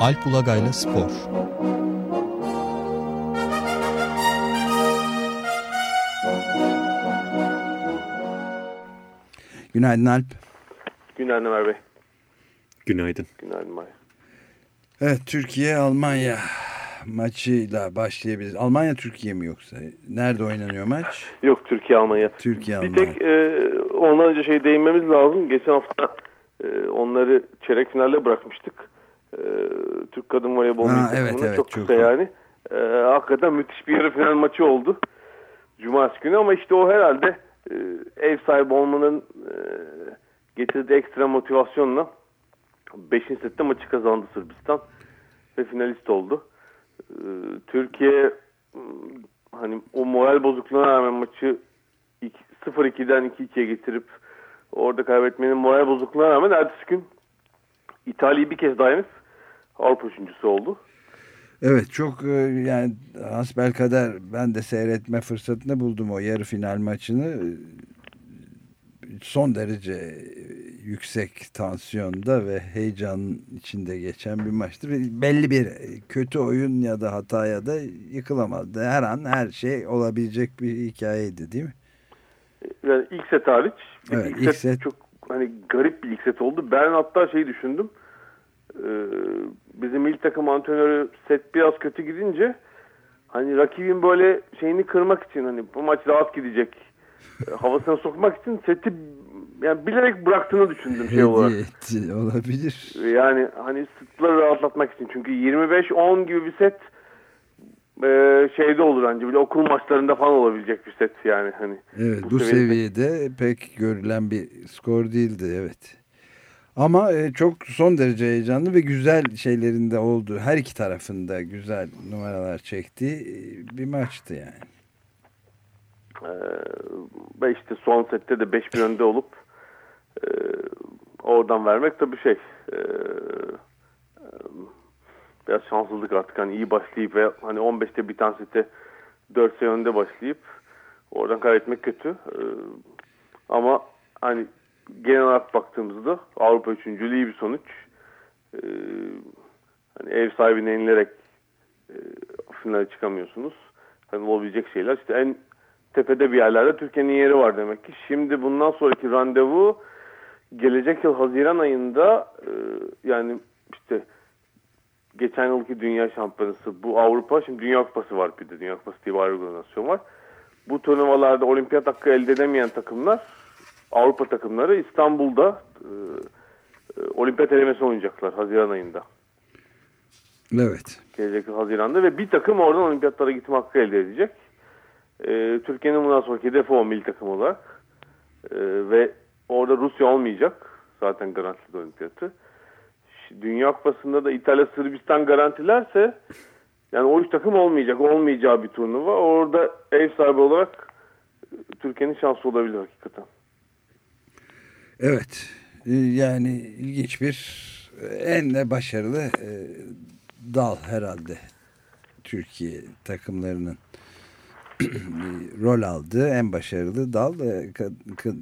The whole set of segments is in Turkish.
Alp Ulagay'la Spor Günaydın Alp. Günaydın Ömer Bey. Günaydın. Günaydın Maya. Evet Türkiye-Almanya maçıyla başlayabiliriz. Almanya Türkiye mi yoksa? Nerede oynanıyor maç? Yok Türkiye Almanya. Türkiye Bir tek e, ondan önce şey değinmemiz lazım. Geçen hafta e, onları çeyrek finalde bırakmıştık. E, Türk kadın voleybol Ha, evet, evet, çok çok kısa yani. E, hakikaten müthiş bir yarı final maçı oldu. Cumartesi günü ama işte o herhalde e, ev sahibi olmanın e, getirdiği ekstra motivasyonla 5. sette maçı kazandı Sırbistan ve finalist oldu. Ee, Türkiye m, hani o moral bozukluğuna rağmen maçı iki- 0-2'den 2-2'ye getirip orada kaybetmenin moral bozukluğuna rağmen ertesi gün İtalya'yı bir kez daha yenip Avrupa üçüncüsü oldu. Evet çok e, yani hasbelkader ben de seyretme fırsatını buldum o yarı final maçını. Son derece e, yüksek tansiyonda ve heyecan içinde geçen bir maçtı. Ve Belli bir e, kötü oyun ya da hataya da yıkılamazdı. Her an her şey olabilecek bir hikayeydi değil mi? Yani ilk set hariç. Evet, ilk, ilk set, set- çok hani garip bir ilk set oldu. Ben hatta şeyi düşündüm. Ee, bizim ilk takım antrenörü set biraz kötü gidince hani rakibin böyle şeyini kırmak için hani bu maç rahat gidecek e, havasına sokmak için seti yani bilerek bıraktığını düşündüm şey olarak. Etti, olabilir. Yani hani sıtları rahatlatmak için. Çünkü 25-10 gibi bir set e, şeyde olur anca bile okul maçlarında falan olabilecek bir set yani hani. Evet Bu bu, seviyede- seviyede pek görülen bir skor değildi evet. Ama e, çok son derece heyecanlı ve güzel şeylerinde oldu. Her iki tarafında güzel numaralar çektiği e, bir maçtı yani. Ee, işte son sette de 5-1 önde olup e, oradan vermek tabii şey biraz şanssızlık artık hani iyi başlayıp ve hani 15'te bir tane sete 4 sayı önde başlayıp oradan kaybetmek kötü. Ee, ama hani genel olarak baktığımızda Avrupa üçüncülüğü iyi bir sonuç. Ee, hani ev sahibine yenilerek e, finale çıkamıyorsunuz. Hani olabilecek şeyler. İşte en tepede bir yerlerde Türkiye'nin yeri var demek ki. Şimdi bundan sonraki randevu gelecek yıl Haziran ayında e, yani işte geçen yılki Dünya Şampiyonası bu Avrupa şimdi Dünya Kupası var bir de Dünya Kupası diye bir organizasyon var. Bu turnuvalarda olimpiyat hakkı elde edemeyen takımlar Avrupa takımları İstanbul'da e, e, olimpiyat elemesi oynayacaklar Haziran ayında. Evet. Gelecek Haziran'da ve bir takım oradan olimpiyatlara gitme hakkı elde edecek. Ee, Türkiye'nin bundan sonraki hedefi o milli takım olarak. Ee, ve orada Rusya olmayacak. Zaten garantili olimpiyatı. Dünya Kupası'nda da İtalya Sırbistan garantilerse yani o üç takım olmayacak. Olmayacağı bir turnuva. Orada ev sahibi olarak e, Türkiye'nin şansı olabilir hakikaten. Evet. E, Yani ilginç bir e, en de başarılı e, dal herhalde. Türkiye takımlarının rol aldığı en başarılı dal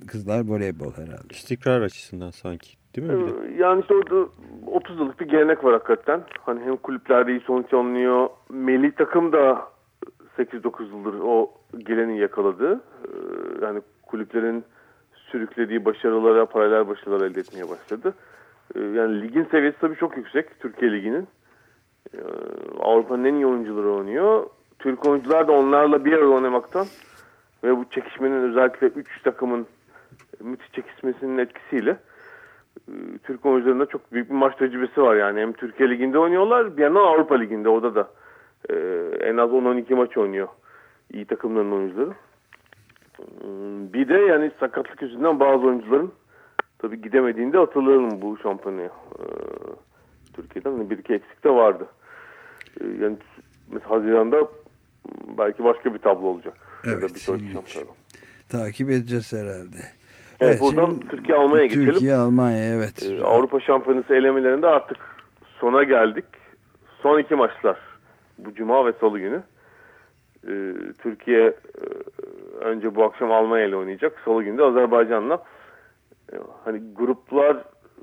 kızlar voleybol herhalde. İstikrar açısından sanki değil mi? Ee, Yani işte orada 30 yıllık bir gelenek var hakikaten. Hani hem kulüplerde iyi sonuç alınıyor. Milli takım da 8-9 yıldır o geleneği yakaladı. Yani kulüplerin sürüklediği başarılara, paralel başarılar elde etmeye başladı. Ee, Yani ligin seviyesi tabii çok yüksek. Türkiye Ligi'nin. Ee, Avrupa'nın en iyi oyuncuları oynuyor. Türk oyuncular da onlarla bir arada oynamaktan ve bu çekişmenin özellikle 3 takımın müthiş çekişmesinin etkisiyle e, Türk oyuncularında çok büyük bir maç tecrübesi var yani. Hem Türkiye Ligi'nde oynuyorlar bir yandan Avrupa Ligi'nde orada da e, en az 10-12 maç oynuyor iyi takımların oyuncuları. Bir de yani sakatlık yüzünden bazı oyuncuların tabii gidemediğinde hatırlayalım bu şampiyonaya. Türkiye'den bir iki eksik de vardı. Yani mesela Haziran'da belki başka bir tablo olacak. Evet, bir. Takip edeceğiz herhalde. Evet, buradan şimdi Türkiye Almanya'ya geçelim. Türkiye Almanya evet. Ee, Avrupa Şampiyonası elemelerinde artık sona geldik. Son iki maçlar bu cuma ve salı günü. Ee, Türkiye e, önce bu akşam Almanya ile oynayacak. Salı günü de Azerbaycan'la. Ee, hani gruplar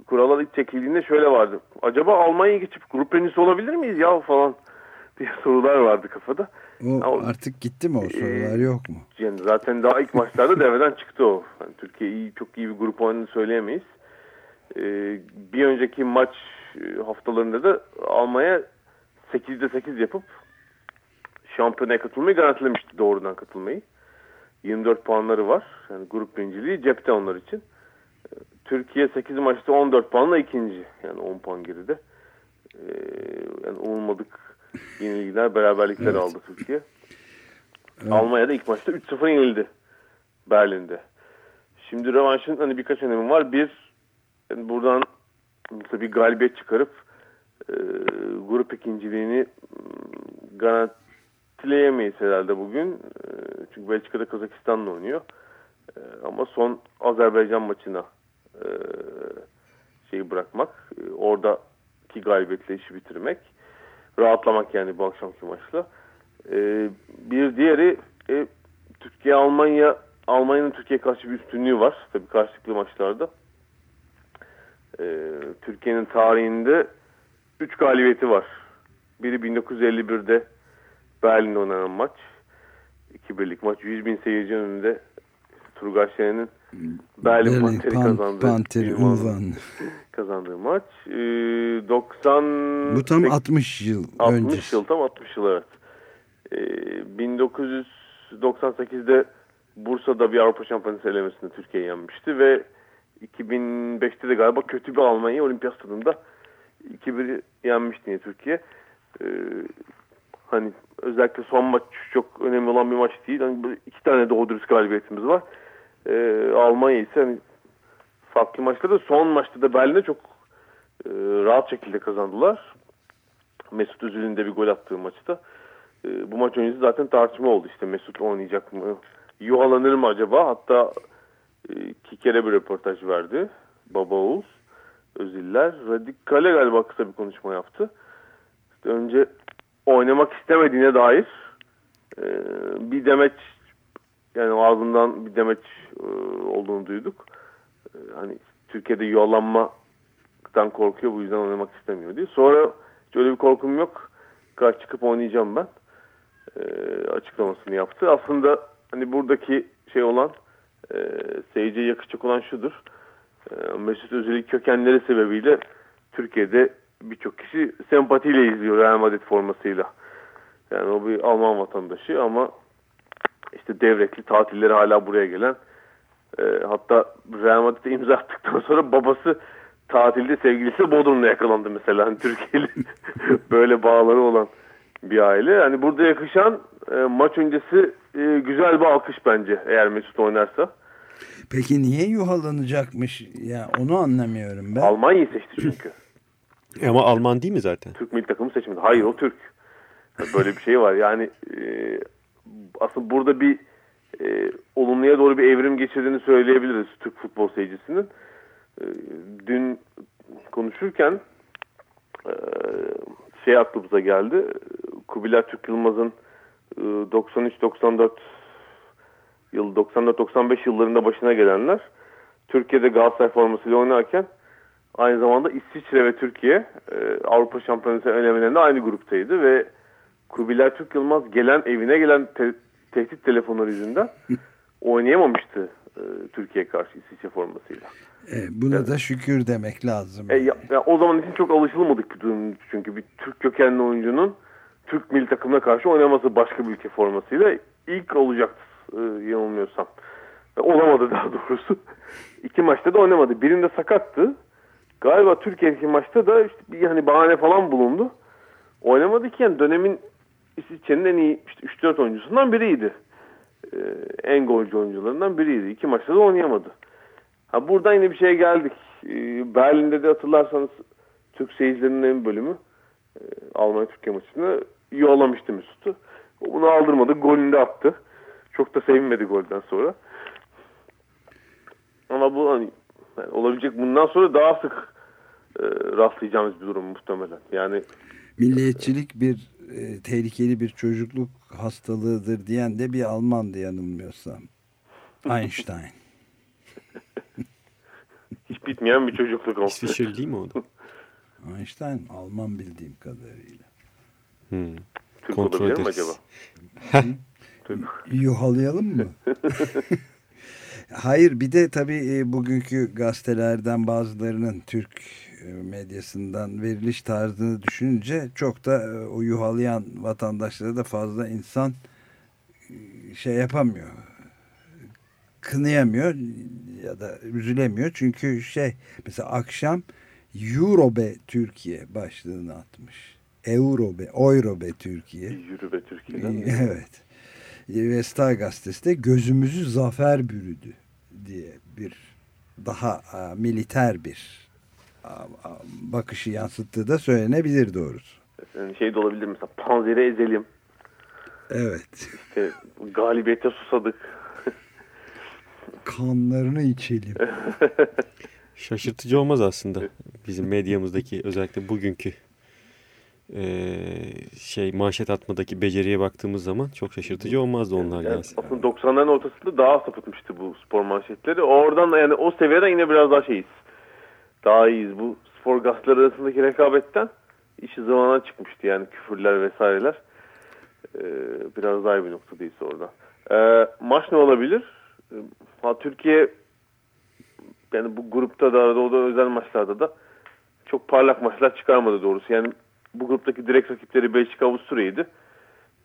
kurallar ilk çekildiğinde şöyle vardı. Acaba Almanya'ya geçip grup birincisi olabilir miyiz ya falan diye sorular vardı kafada. O artık gitti mi o sorular ee, yok mu? Yani zaten daha ilk maçlarda devreden çıktı o. Yani Türkiye iyi, çok iyi bir grup oynadığını söyleyemeyiz. Ee, bir önceki maç e, haftalarında da Almanya 8'de 8 yapıp şampiyonaya katılmayı garantilemişti doğrudan katılmayı. 24 puanları var. Yani grup birinciliği cepte onlar için. Türkiye 8 maçta 14 puanla ikinci. Yani 10 puan geride. Ee, yani umulmadık yenilgiler, beraberlikler evet. aldı Türkiye. Evet. Almanya'da ilk maçta 3-0 yenildi Berlin'de. Şimdi rövanşın hani birkaç önemi var. Bir, yani buradan tabii galibiyet çıkarıp e, grup ikinciliğini garantileyemeyiz herhalde bugün. Çünkü Belçika'da Kazakistan'la oynuyor. E, ama son Azerbaycan maçına e, şeyi bırakmak, e, oradaki galibiyetle işi bitirmek, rahatlamak yani bu akşamki maçla. E, bir diğeri e, Türkiye Almanya Almanya'nın Türkiye karşı bir üstünlüğü var. Tabii karşılıklı maçlarda. E, Türkiye'nin tarihinde 3 galibiyeti var. Biri 1951'de Berlin'de oynanan maç. 2-1'lik maç. 100 bin seyirci önünde Turgay Şener'in Berlin, Panteri pan, kazandığı, Panteri unvan. kazandığı maç. Ee, 90 Bu tam 60 yıl 60 önce. 60 yıl tam 60 yıl evet. Ee, 1998'de Bursa'da bir Avrupa Şampiyonası elemesinde Türkiye yenmişti ve 2005'te de galiba kötü bir Almanya olimpiyat stadında 2-1 yenmişti yine Türkiye. Ee, hani özellikle son maç çok önemli olan bir maç değil. Hani iki tane doğru dürüst galibiyetimiz var. Ee, Almanya ise hani farklı maçlarda son maçta da Berlin'de çok e, rahat şekilde kazandılar. Mesut Özil'in de bir gol attığı maçta. E, bu maç öncesi zaten tartışma oldu işte Mesut oynayacak mı? Yuhalanır mı acaba? Hatta e, iki kere bir röportaj verdi. Baba Oğuz. Öziller. Radikale galiba kısa bir konuşma yaptı. İşte önce oynamak istemediğine dair e, bir demeç yani ağzından bir demeç e, olduğunu duyduk. E, hani Türkiye'de yollanmadan korkuyor bu yüzden oynamak istemiyor diye. Sonra hiç öyle bir korkum yok. Kaç çıkıp oynayacağım ben. E, açıklamasını yaptı. Aslında hani buradaki şey olan e, seyirciye yakışacak olan şudur. E, Mesut Özil'in kökenleri sebebiyle Türkiye'de birçok kişi sempatiyle izliyor Real Madrid formasıyla. Yani o bir Alman vatandaşı ama işte devrekli tatilleri hala buraya gelen e, hatta Real Madrid'e imza attıktan sonra babası tatilde sevgilisi Bodrum'da yakalandı mesela. Hani Türkiye'li böyle bağları olan bir aile. Yani burada yakışan e, maç öncesi e, güzel bir alkış bence eğer Mesut oynarsa. Peki niye yuhalanacakmış? Ya onu anlamıyorum ben. Almanya'yı seçti çünkü. E ama Alman değil mi zaten? Türk milli takımı seçmedi. Hayır o Türk. Böyle bir şey var. Yani e, aslında burada bir e, olumluya doğru bir evrim geçirdiğini söyleyebiliriz Türk futbol seyircisinin. E, dün konuşurken e, şey aklımıza geldi. Kubilay Türk Yılmaz'ın e, 93-94 yıl 94-95 yıllarında başına gelenler Türkiye'de Galatasaray formasıyla oynarken aynı zamanda İsviçre ve Türkiye e, Avrupa Şampiyonası elemelerinde aynı gruptaydı ve Kubilay Türk Yılmaz gelen evine gelen te tehdit telefonları yüzünden oynayamamıştı e, Türkiye karşı İsviçre formasıyla. E, buna evet. da şükür demek lazım. E, ya, ya, o zaman için çok alışılmadık çünkü bir Türk kökenli oyuncunun Türk milli takımına karşı oynaması başka bir ülke formasıyla ilk olacaktı e, yanılmıyorsam. E, olamadı daha doğrusu. İki maçta da oynamadı. Birinde sakattı. Galiba Türkiye'deki maçta da işte bir hani bahane falan bulundu. Oynamadı ki yani dönemin İsviçre'nin en iyi işte 3-4 oyuncusundan biriydi. Ee, en golcü oyuncularından biriydi. İki maçta da oynayamadı. Ha buradan yine bir şeye geldik. Ee, Berlin'de de hatırlarsanız Türk seyircilerinin en bölümü e, Almanya Türkiye maçını yollamıştı Mesut'u. Bunu aldırmadı. Golünü de attı. Çok da sevinmedi golden sonra. Ama bu hani yani olabilecek bundan sonra daha sık rastlayacağımız bir durum muhtemelen. Yani milliyetçilik bir e, tehlikeli bir çocukluk hastalığıdır diyen de bir Almandı yanılmıyorsam. Einstein. Hiç bitmeyen bir çocukluk oldu. İsviçreli değil mi o da? Einstein Alman bildiğim kadarıyla. Hmm. Türk Kontrol olabilir mi acaba? Yuhalayalım mı? Hayır bir de tabii e, bugünkü gazetelerden bazılarının Türk e, medyasından veriliş tarzını düşününce çok da e, o yuhalayan vatandaşlara da fazla insan e, şey yapamıyor. Kınayamıyor ya da üzülemiyor. Çünkü şey mesela akşam Eurobe Türkiye başlığını atmış. Eurobe, Eurobe Türkiye. Yürü be Türkiye'den. Evet. Ve Star gazetesi de gözümüzü zafer bürüdü diye bir daha a, militer bir bakışı yansıttığı da söylenebilir doğrusu. Yani şey de olabilir mesela panzeri ezelim. Evet. İşte galibiyete susadık. Kanlarını içelim. Şaşırtıcı olmaz aslında. Bizim medyamızdaki özellikle bugünkü e, şey manşet atmadaki beceriye baktığımız zaman çok şaşırtıcı olmazdı onlar Yani aslında 90'ların ortasında daha sapıtmıştı bu spor manşetleri. Oradan da yani o seviyeden yine biraz daha şeyiz. Daha iyiyiz. Bu spor gazeteleri arasındaki rekabetten işi zamana çıkmıştı yani küfürler vesaireler. Ee, biraz daha iyi bir noktadayız orada. Ee, maç ne olabilir? Ee, Ha, Türkiye yani bu grupta da o da özel maçlarda da çok parlak maçlar çıkarmadı doğrusu. Yani bu gruptaki direkt rakipleri Belçika Avusturya'ydı.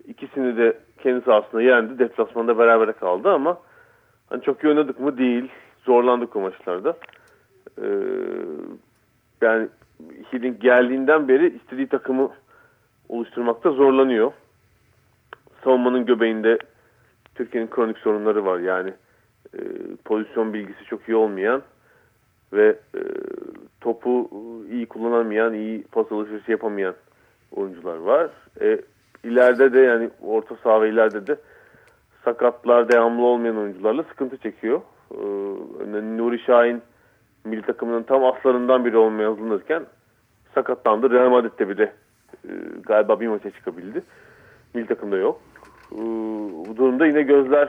İkisini de kendi sahasında yendi. Deplasmanda berabere kaldı ama hani çok iyi oynadık mı? Değil. Zorlandık o maçlarda. Ee, yani Hiddink geldiğinden beri istediği takımı oluşturmakta zorlanıyor. Savunmanın göbeğinde Türkiye'nin kronik sorunları var. Yani e, pozisyon bilgisi çok iyi olmayan ve e, topu iyi kullanamayan, iyi pas alışverişi yapamayan oyuncular var. E, ileride de yani orta saha ve ileride de sakatlar devamlı olmayan oyuncularla sıkıntı çekiyor. E, Nuri Şahin milli takımının tam aslarından biri olmaya hazırlanırken sakatlandı. Real Madrid'de bir de e, galiba bir maça çıkabildi. Milli takımda yok. E, bu durumda yine gözler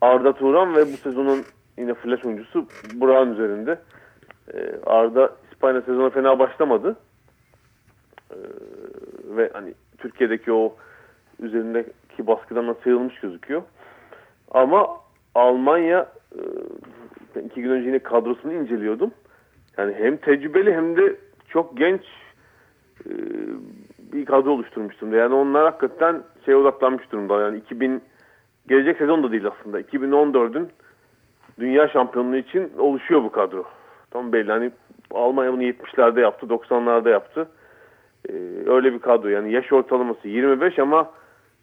Arda Turan ve bu sezonun yine flash oyuncusu Burak'ın üzerinde. E, Arda İspanya sezonu fena başlamadı. E, ve hani Türkiye'deki o üzerindeki baskıdan da sıyrılmış gözüküyor. Ama Almanya e, iki gün önce yine kadrosunu inceliyordum. Yani hem tecrübeli hem de çok genç e, bir kadro oluşturmuş durumda. Yani onlar hakikaten şeye odaklanmış durumda. Yani 2000 gelecek sezon da değil aslında. 2014'ün dünya şampiyonluğu için oluşuyor bu kadro. Tam belli. Hani Almanya bunu 70'lerde yaptı, 90'larda yaptı. Ee, öyle bir kadro. Yani yaş ortalaması 25 ama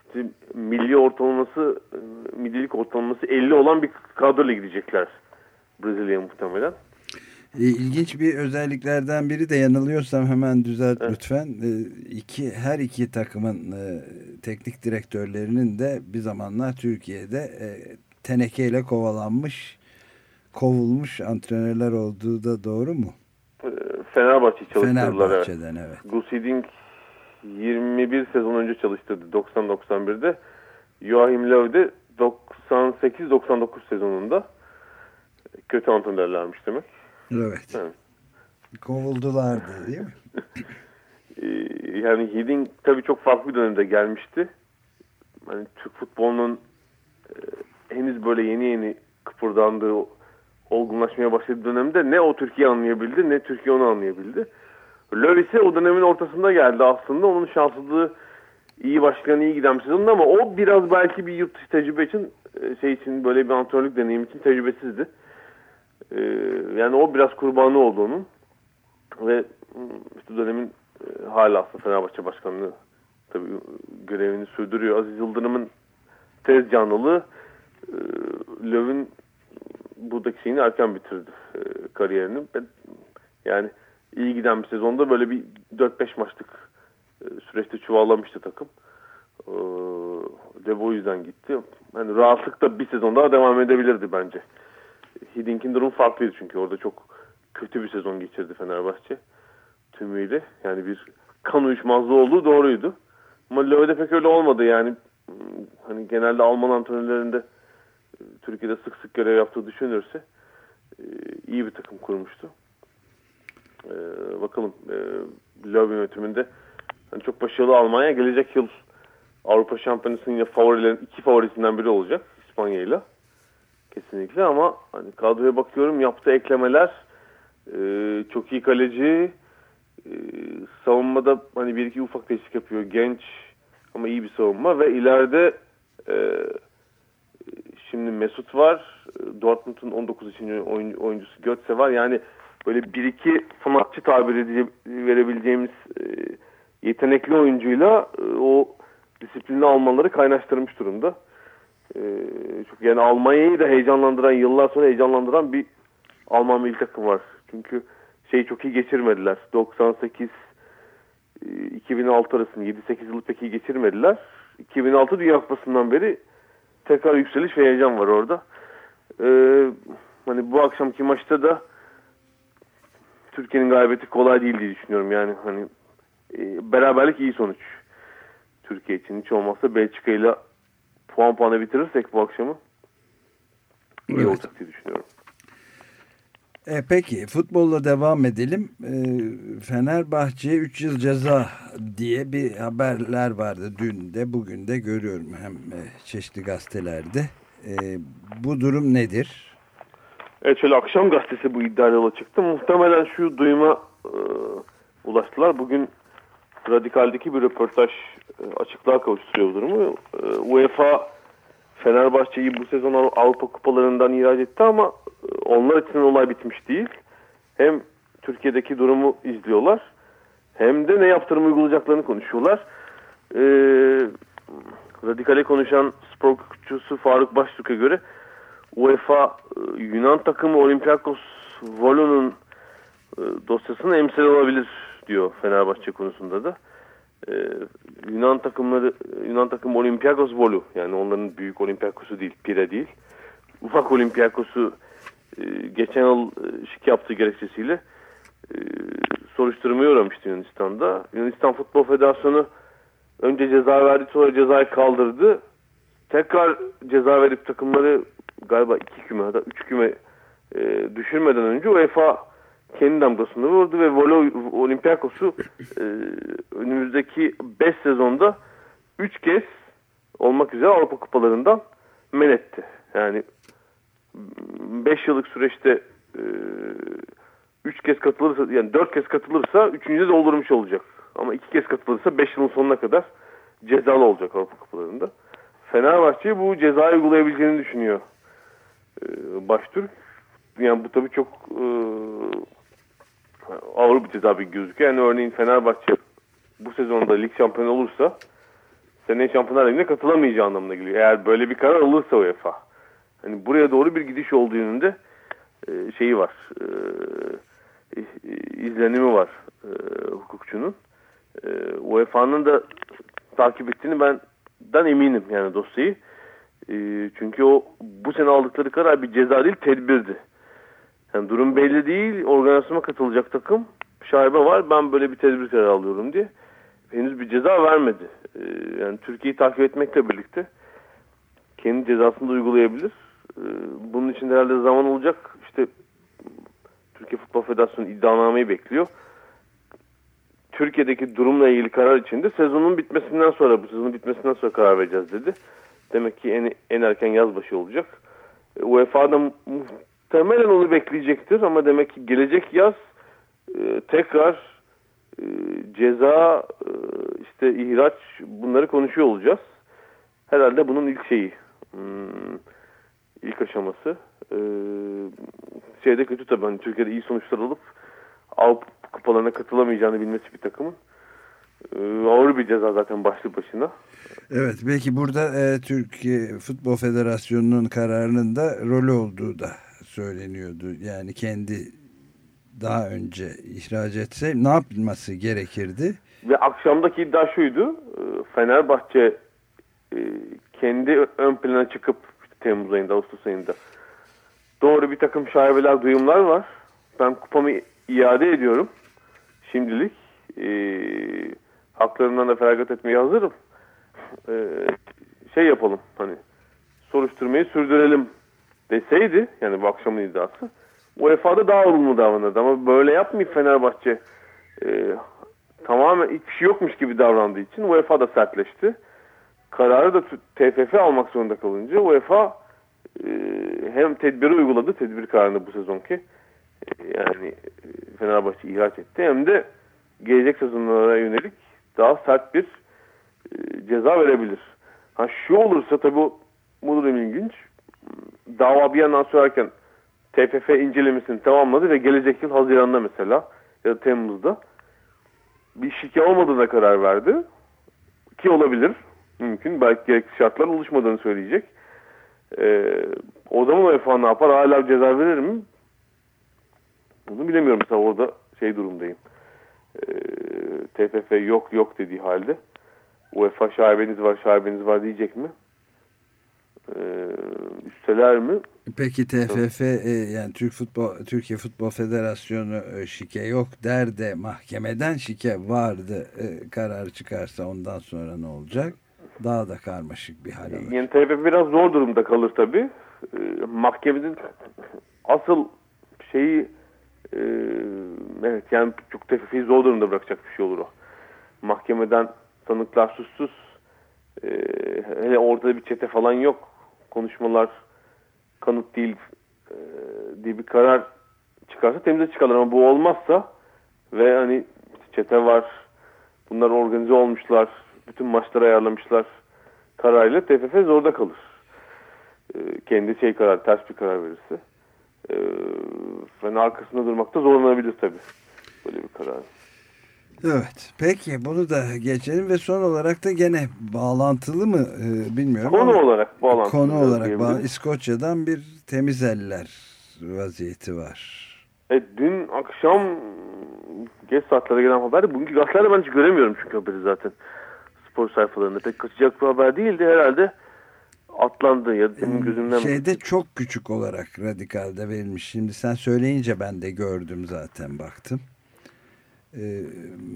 işte milli ortalaması, e, millilik ortalaması 50 olan bir kadroyla gidecekler Brezilya muhtemelen. E, İlginç bir özelliklerden biri de yanılıyorsam hemen düzelt Evet. lütfen. E, iki, her iki takımın e, teknik direktörlerinin de bir zamanlar Türkiye'de tenekeyle kovalanmış, kovulmuş antrenörler olduğu da doğru mu? Fenerbahçe çalıştırdılar. Evet. Fenerbahçe'den evet. Gus Hiddink 21 sezon önce çalıştırdı 90-91'de. Joachim Löw de 98-99 sezonunda kötü antrenörlermiş demek. Evet. Evet. Kovuldulardı değil mi? Ee, yani Hiddink tabii çok farklı bir dönemde gelmişti. Hani Türk futbolunun e, henüz böyle yeni yeni kıpırdandığı, olgunlaşmaya başladığı dönemde ne o Türkiye anlayabildi ne Türkiye onu anlayabildi. Löw ise o dönemin ortasında geldi aslında. Onun şanssızlığı iyi başlayan iyi giden bir sezondu ama o biraz belki bir yurt dışı tecrübe için e, şey için böyle bir antrenörlük deneyim için tecrübesizdi. Ee, yani o biraz kurbanı oldu. Ve mm, işte dönemin e, hala aslında Fenerbahçe Başkanlığı tabii görevini sürdürüyor. Aziz Yıldırım'ın tez canlılığı e, Löw'ün buradaki şeyini erken bitirdi e, kariyerini. Ben, yani iyi giden bir sezonda böyle bir 4-5 maçlık e, süreçte çuvallamıştı takım. E, de bu yüzden gitti. Yani rahatlıkla bir sezon daha devam edebilirdi bence. Hiddink'in durum farklıydı çünkü orada çok kötü bir sezon geçirdi Fenerbahçe tümüyle. Yani bir kan uyuşmazlığı olduğu doğruydu. Ama Löw'de pek öyle olmadı yani. Hmm, Hani genelde Alman antrenörlerinde e, Türkiye'de sık sık görev yaptığı düşünülürse e, iyi bir takım kurmuştu. E, bakalım Löw yönetiminde yani çok başarılı Almanya gelecek yıl Avrupa Şampiyonası'nın favorilerin iki favorisinden biri olacak İspanya ile kesinlikle ama hani kadroya bakıyorum yaptığı eklemeler e, çok iyi kaleci e, savunmada hani bir iki ufak değişik yapıyor genç ama iyi bir savunma ve ileride e, şimdi Mesut var Dortmund'un 19 için oyuncusu Götze var yani böyle bir iki sanatçı tabiri verebileceğimiz e, yetenekli oyuncuyla e, o disiplini almaları kaynaştırmış durumda. E, çok yani Almanya'yı da heyecanlandıran, yıllar sonra heyecanlandıran bir Alman milli takım var. Çünkü şeyi çok iyi geçirmediler. 98 2006 arasında 7-8 yılı pek iyi geçirmediler. 2006 Dünya Kupası'ndan beri tekrar yükseliş ve heyecan var orada. Ee, hani bu akşamki maçta da Türkiye'nin galibiyeti kolay değil diye düşünüyorum. Yani hani e, beraberlik iyi sonuç. Türkiye için hiç olmazsa Belçika ile puan puana bitirirsek bu akşamı iyi evet. olacak diye düşünüyorum. E, peki futbolla devam edelim. E, Fenerbahçe'ye 3 yıl ceza diye bir haberler vardı dün de bugün de görüyorum hem e, çeşitli gazetelerde. E, bu durum nedir? Evet şöyle akşam gazetesi bu iddiayla çıktı. Muhtemelen şu duyuma e, ulaştılar. Bugün Radikal'deki bir röportaj e, açıklığa kavuşturuyor durumu. E, UEFA Fenerbahçe'yi bu sezon Avrupa kupalarından ihraç etti ama e, onlar için olay bitmiş değil. Hem Türkiye'deki durumu izliyorlar hem de ne yaptırım uygulayacaklarını konuşuyorlar. Radikale konuşan spor hukukçusu Faruk Baştürk'e göre UEFA Yunan takımı Olympiakos Volo'nun dosyasını emsal olabilir diyor Fenerbahçe konusunda da. Ee, Yunan takımları Yunan takımı Olympiakos Volu yani onların büyük Olympiakos'u değil Pire değil. Ufak Olympiakos'u e, geçen yıl şik yaptığı gerekçesiyle soruşturmaya uğramıştı Yunanistan'da. Yunanistan Futbol Federasyonu önce ceza verdi sonra cezayı kaldırdı. Tekrar ceza verip takımları galiba iki küme hatta üç küme e, düşürmeden önce UEFA kendi damgasını vurdu ve Volo Olympiakos'u e, önümüzdeki 5 sezonda 3 kez olmak üzere Avrupa kupalarından men etti. Yani 5 yıllık süreçte 3 e, kez katılırsa yani 4 kez katılırsa 3. de doldurmuş olacak. Ama 2 kez katılırsa 5 yılın sonuna kadar cezalı olacak Avrupa kupalarında. Fenerbahçe bu cezayı uygulayabileceğini düşünüyor e, Baştürk. Yani bu tabii çok e, ceza bir gözüküyor. Yani örneğin Fenerbahçe bu sezonda lig şampiyonu olursa seneye Şampiyonlar Ligi'ne katılamayacağı anlamına geliyor. Eğer böyle bir karar alırsa UEFA. Hani buraya doğru bir gidiş olduğu yönünde e, şeyi var. E, izlenimi var e, hukukçunun. UEFA'nın da takip ettiğini ben dan eminim yani dosyayı. Çünkü o bu sene aldıkları karar bir ceza değil tedbirdi. Yani durum belli değil. Organizasyona katılacak takım şaibe var. Ben böyle bir tedbir kararı alıyorum diye. Henüz bir ceza vermedi. Ee, yani Türkiye'yi takip etmekle birlikte kendi cezasını da uygulayabilir. Ee, bunun için herhalde zaman olacak. İşte Türkiye Futbol Federasyonu iddianameyi bekliyor. Türkiye'deki durumla ilgili karar içinde sezonun bitmesinden sonra bu sezonun bitmesinden sonra karar vereceğiz dedi. Demek ki en, en erken yaz başı olacak. E, UEFA'da muhtemelen onu bekleyecektir ama demek ki gelecek yaz e, tekrar e, ceza e, işte ihraç bunları konuşuyor olacağız. Herhalde bunun ilk şeyi hmm, ilk aşaması. E, şeyde kötü tabii hani Türkiye'de iyi sonuçlar alıp Avrupa kupalarına katılamayacağını bilmesi bir takımın. E, ağır bir ceza zaten başlı başına. Evet belki burada e, Türkiye Futbol Federasyonu'nun kararının da rolü olduğu da söyleniyordu. Yani kendi daha önce ihraç etse ne yapılması gerekirdi? Ve akşamdaki iddia şuydu. E, Fenerbahçe e, kendi ön plana çıkıp Temmuz ayında, Ağustos ayında doğru bir takım şaibeler, duyumlar var. Ben kupamı iade ediyorum. Şimdilik e, haklarından da feragat etmeye hazırım. E, şey yapalım hani soruşturmayı sürdürelim deseydi yani bu akşamın iddiası UEFA'da daha olumlu davranırdı ama böyle yapmayıp Fenerbahçe e, tamamen hiçbir şey yokmuş gibi davrandığı için UEFA da sertleşti. Kararı da TFF almak zorunda kalınca UEFA e, hem tedbiri uyguladı tedbir kararını bu sezonki e, yani e, Fenerbahçe ihraç etti hem de gelecek sezonlara yönelik daha sert bir e, ceza verebilir. Ha şu olursa tabii bu budur ilginç. Dava bir yandan söylerken TFF incelemesini tamamladı ve gelecek yıl Haziran'da mesela ya da Temmuz'da bir şike olmadığına karar verdi. Ki olabilir. Mümkün. Belki gerekli şartlar oluşmadığını söyleyecek. Ee, o zaman UEFA ne yapar? Hala ceza verir mi? Bunu bilemiyorum. Mesela orada şey durumdayım. Ee, TFF yok yok dediği halde UEFA şaibeniz var şaibeniz var diyecek mi? Ee, üsteler mi? Peki TFF e, yani Türk Futbol Türkiye Futbol Federasyonu e, şike yok der de mahkemeden şike vardı e, karar çıkarsa ondan sonra ne olacak? Daha da karmaşık bir hal alır. Yani TFF biraz zor durumda kalır tabi. E, mahkemenin asıl şeyi e, evet yani çok TFF'yi zor durumda bırakacak bir şey olur o. Mahkemeden tanıklar suçsuz e, hele ortada bir çete falan yok. Konuşmalar kanıt değil e, diye bir karar çıkarsa temize çıkarlar ama bu olmazsa ve hani çete var bunlar organize olmuşlar bütün maçları ayarlamışlar kararıyla TFF zorda kalır. E, kendi şey karar ters bir karar verirse. E, ve arkasında durmakta zorlanabilir tabii böyle bir karar. Evet. Peki bunu da geçelim ve son olarak da gene bağlantılı mı e, bilmiyorum. Konu ama, olarak bağlantılı. Konu olarak bağ İskoçya'dan bir temiz eller vaziyeti var. E, dün akşam geç saatlere gelen haberde bugünkü gazetelerde ben hiç göremiyorum çünkü haberi zaten spor sayfalarında pek kaçacak bir haber değildi herhalde atlandı ya benim gözümden şeyde çok küçük olarak radikalde verilmiş şimdi sen söyleyince ben de gördüm zaten baktım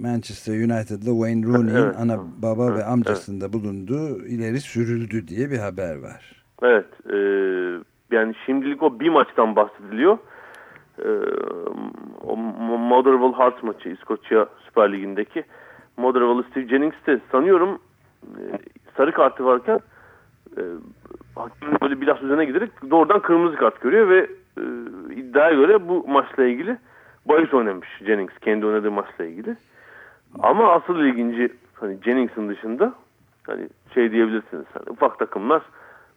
Manchester United'lı Wayne Rooney'in evet. ana baba evet. ve amcasında evet. bulunduğu ileri sürüldü diye bir haber var. Evet. E, yani şimdilik o bir maçtan bahsediliyor. E, o Motherwell Hearts maçı İskoçya Süper Ligi'ndeki. Motherwell Steve Jennings de sanıyorum e, sarı kartı varken e, böyle biraz üzerine giderek doğrudan kırmızı kart görüyor ve e, iddiaya göre bu maçla ilgili bahis oynamış Jennings kendi oynadığı maçla ilgili. Ama asıl ilginci hani Jennings'in dışında hani şey diyebilirsiniz hani ufak takımlar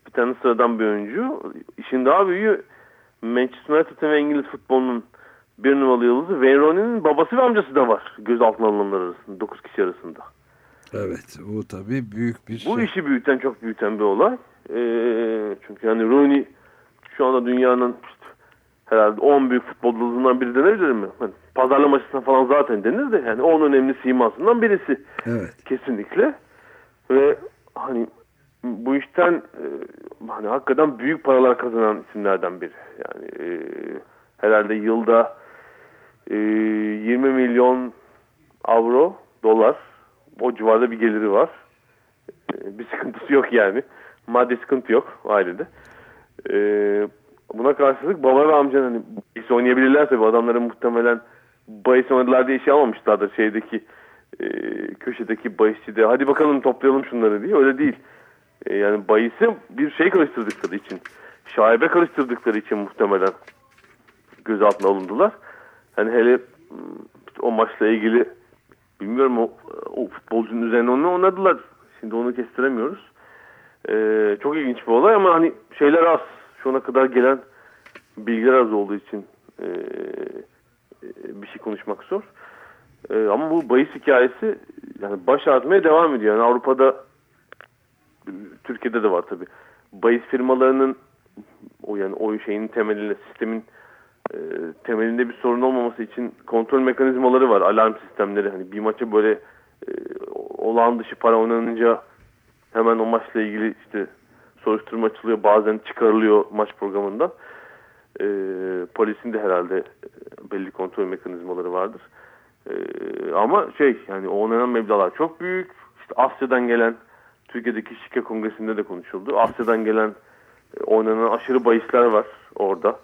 bir tane sıradan bir oyuncu. İşin daha büyüğü Manchester United ve İngiliz futbolunun bir numaralı yıldızı Wayne Rooney'nin babası ve amcası da var gözaltına alınanlar arasında 9 kişi arasında. Evet bu tabii büyük bir Bu şey. işi büyüten çok büyüten bir olay. Ee, çünkü yani Rooney şu anda dünyanın herhalde 10 büyük futbol yıldızından biri denebilir mi? Yani pazarlama açısından falan zaten denir de yani 10 önemli simasından birisi. Evet. Kesinlikle. Ve hani bu işten e, hani hakikaten büyük paralar kazanan isimlerden biri. Yani e, herhalde yılda e, 20 milyon avro, dolar o civarda bir geliri var. E, bir sıkıntısı yok yani. Maddi sıkıntı yok ailede. E, Buna karşılık baba ve amcan hani bahis oynayabilirler tabii adamların muhtemelen bahis oynadılar diye şey almamışlardır şeydeki e, köşedeki bahisçi de hadi bakalım toplayalım şunları diye öyle değil. E, yani bahisi bir şey karıştırdıkları için şaibe karıştırdıkları için muhtemelen gözaltına alındılar. Hani hele o maçla ilgili bilmiyorum o, o futbolcunun üzerine onu oynadılar. Şimdi onu kestiremiyoruz. Ee, çok ilginç bir olay ama hani şeyler az şu ana kadar gelen bilgiler az olduğu için e, e, bir şey konuşmak zor. E, ama bu bahis hikayesi yani baş artmaya devam ediyor. Yani Avrupa'da Türkiye'de de var tabi. Bahis firmalarının o yani o şeyin temelinde sistemin e, temelinde bir sorun olmaması için kontrol mekanizmaları var. Alarm sistemleri. Hani bir maça böyle e, olağan dışı para oynanınca hemen o maçla ilgili işte soruşturma açılıyor. Bazen çıkarılıyor maç programından. E, polisin de herhalde e, belli kontrol mekanizmaları vardır. E, ama şey yani oynanan meblalar çok büyük. İşte Asya'dan gelen Türkiye'deki şike kongresinde de konuşuldu. Asya'dan gelen e, oynanan aşırı bahisler var orada.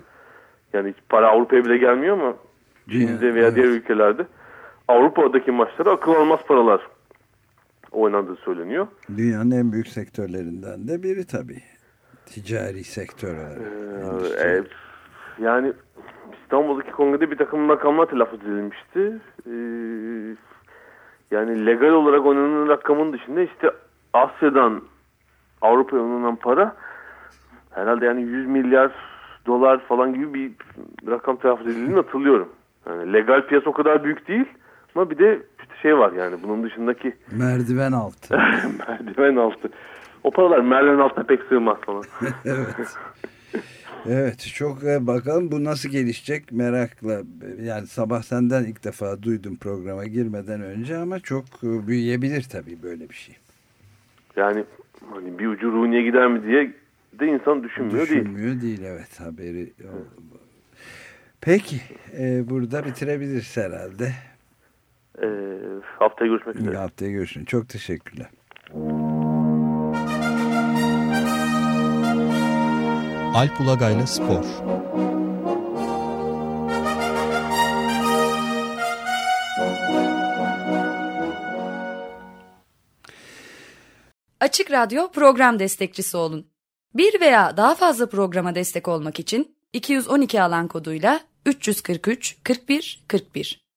Yani para Avrupa'ya bile gelmiyor ama Çin'de veya evet. diğer ülkelerde Avrupa'daki maçlara akıl almaz paralar oynandığı söyleniyor. Dünyanın en büyük sektörlerinden de biri tabii. Ticari sektör olarak. Ee, e, yani İstanbul'daki kongrede bir takım rakamlar telaffuz edilmişti. Ee, yani legal olarak oynanan rakamın dışında işte Asya'dan Avrupa'ya oynanan para herhalde yani 100 milyar dolar falan gibi bir rakam telaffuz edildiğini hatırlıyorum. Yani legal piyasa o kadar büyük değil ama bir de şey var yani bunun dışındaki merdiven altı. merdiven altı. O paralar merdiven altına pek sığmaz falan. evet. Evet çok e, bakalım bu nasıl gelişecek merakla yani sabah senden ilk defa duydum programa girmeden önce ama çok e, büyüyebilir tabii böyle bir şey. Yani hani bir ucu ruhuniye gider mi diye de insan düşünmüyor, düşünmüyor değil. Düşünmüyor değil evet haberi. Peki e, burada bitirebiliriz herhalde. E, haftaya görüşmek üzere. Haftaya görüşün. Çok teşekkürler. Alp Ulagay'la Spor Açık Radyo program destekçisi olun. Bir veya daha fazla programa destek olmak için 212 alan koduyla 343 41 41